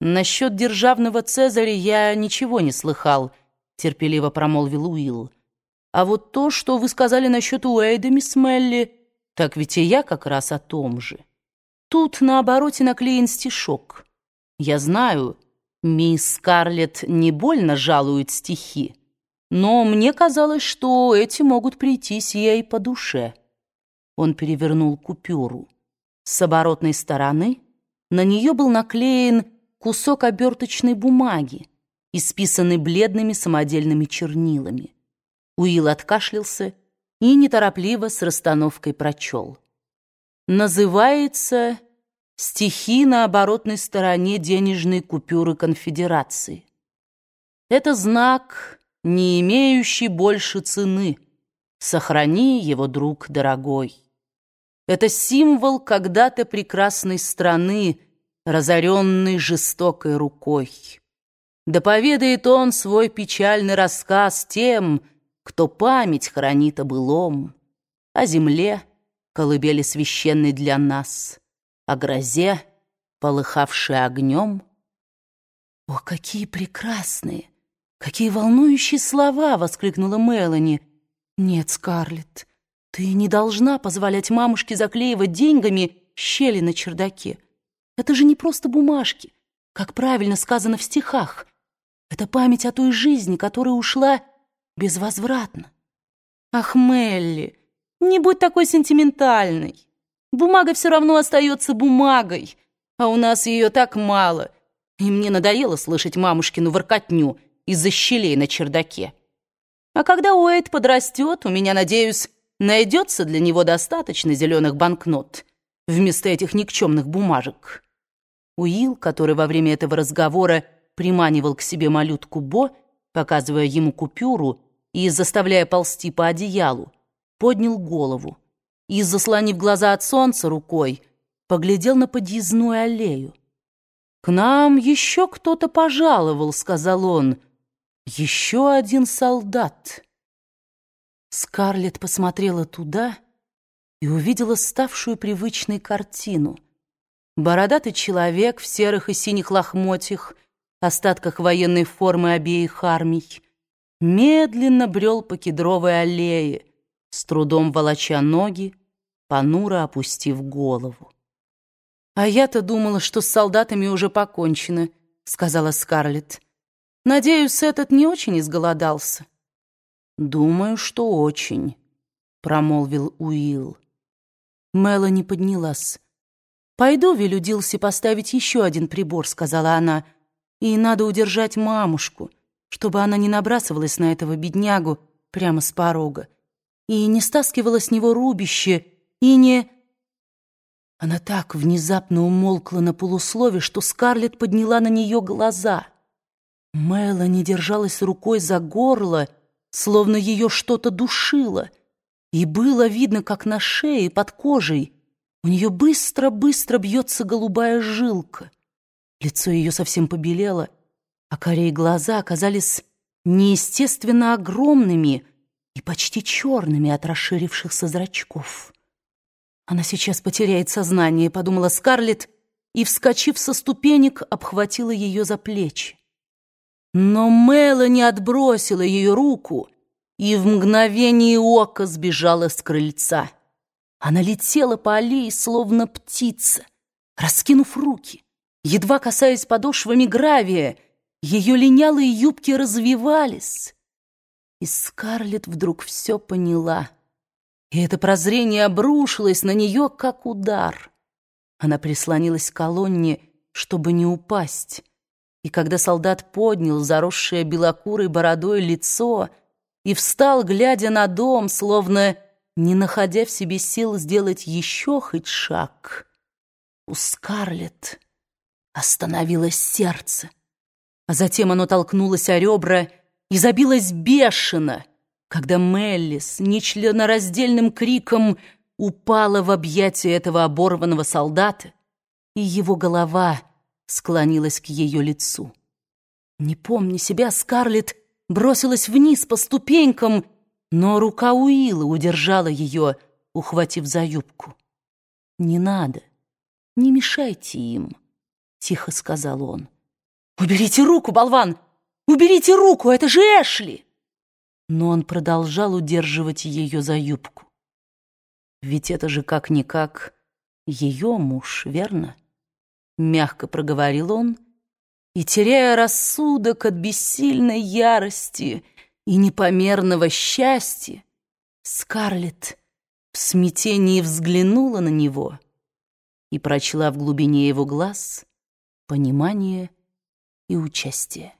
«Насчет державного Цезаря я ничего не слыхал», — терпеливо промолвил Уилл. «А вот то, что вы сказали насчет Уэйда, мисс Мелли, так ведь и я как раз о том же. Тут на обороте наклеен стишок. Я знаю, мисс Скарлетт не больно жалует стихи, но мне казалось, что эти могут прийтись ей по душе». Он перевернул купюру. С оборотной стороны на нее был наклеен кусок оберточной бумаги, исписанный бледными самодельными чернилами. Уилл откашлялся и неторопливо с расстановкой прочел. Называется «Стихи на оборотной стороне денежной купюры конфедерации». Это знак, не имеющий больше цены. Сохрани его, друг дорогой. Это символ когда-то прекрасной страны, разоренный жестокой рукой. Да поведает он свой печальный рассказ тем, кто память хранит о былом, о земле, колыбели священной для нас, о грозе, полыхавшей огнем. «О, какие прекрасные, какие волнующие слова!» — воскликнула Мелани. «Нет, Скарлетт, ты не должна позволять мамушке заклеивать деньгами щели на чердаке. Это же не просто бумажки, как правильно сказано в стихах. Это память о той жизни, которая ушла безвозвратно. Ах, Мелли, не будь такой сентиментальной. Бумага все равно остается бумагой, а у нас ее так мало. И мне надоело слышать мамушкину воркотню из-за щелей на чердаке. А когда Уэйд подрастет, у меня, надеюсь, найдется для него достаточно зеленых банкнот вместо этих никчемных бумажек. Уилл, который во время этого разговора приманивал к себе малютку Бо, показывая ему купюру и заставляя ползти по одеялу, поднял голову и, заслонив глаза от солнца рукой, поглядел на подъездную аллею. «К нам еще кто-то пожаловал», — сказал он. «Еще один солдат». Скарлетт посмотрела туда и увидела ставшую привычной картину — Бородатый человек в серых и синих лохмотьях, остатках военной формы обеих армий, медленно брел по кедровой аллее, с трудом волоча ноги, понуро опустив голову. «А я-то думала, что с солдатами уже покончено», — сказала Скарлетт. «Надеюсь, этот не очень изголодался». «Думаю, что очень», — промолвил Уилл. Мелани поднялась. «Пойду, велю Дилси поставить еще один прибор», — сказала она. «И надо удержать мамушку, чтобы она не набрасывалась на этого беднягу прямо с порога, и не стаскивала с него рубище, и не...» Она так внезапно умолкла на полуслове, что Скарлетт подняла на нее глаза. Мелани держалась рукой за горло, словно ее что-то душило, и было видно, как на шее под кожей у нее быстро-быстро бьется голубая жилка. Лицо ее совсем побелело, а корей глаза оказались неестественно огромными и почти черными от расширившихся зрачков. Она сейчас потеряет сознание, подумала Скарлетт, и, вскочив со ступенек, обхватила ее за плечи. Но Мелани отбросила ее руку и в мгновение ока сбежала с крыльца. Она летела по аллее, словно птица, раскинув руки, едва касаясь подошвами гравия, ее линялые юбки развивались. И Скарлетт вдруг все поняла. И это прозрение обрушилось на нее, как удар. Она прислонилась к колонне, чтобы не упасть. И когда солдат поднял заросшее белокурой бородой лицо и встал, глядя на дом, словно не находя в себе сил сделать еще хоть шаг, у Скарлетт остановилось сердце, а затем оно толкнулось о ребра и забилось бешено, когда Мелли с нечленораздельным криком упала в объятия этого оборванного солдата, и его голова склонилась к ее лицу. Не помня себя, Скарлетт бросилась вниз по ступенькам но рука Уилла удержала ее, ухватив за юбку. «Не надо, не мешайте им», — тихо сказал он. «Уберите руку, болван! Уберите руку, это же Эшли!» Но он продолжал удерживать ее за юбку. Ведь это же как-никак ее муж, верно? Мягко проговорил он, и, теряя рассудок от бессильной ярости и непомерного счастья, Скарлетт в смятении взглянула на него и прочла в глубине его глаз понимание и участие.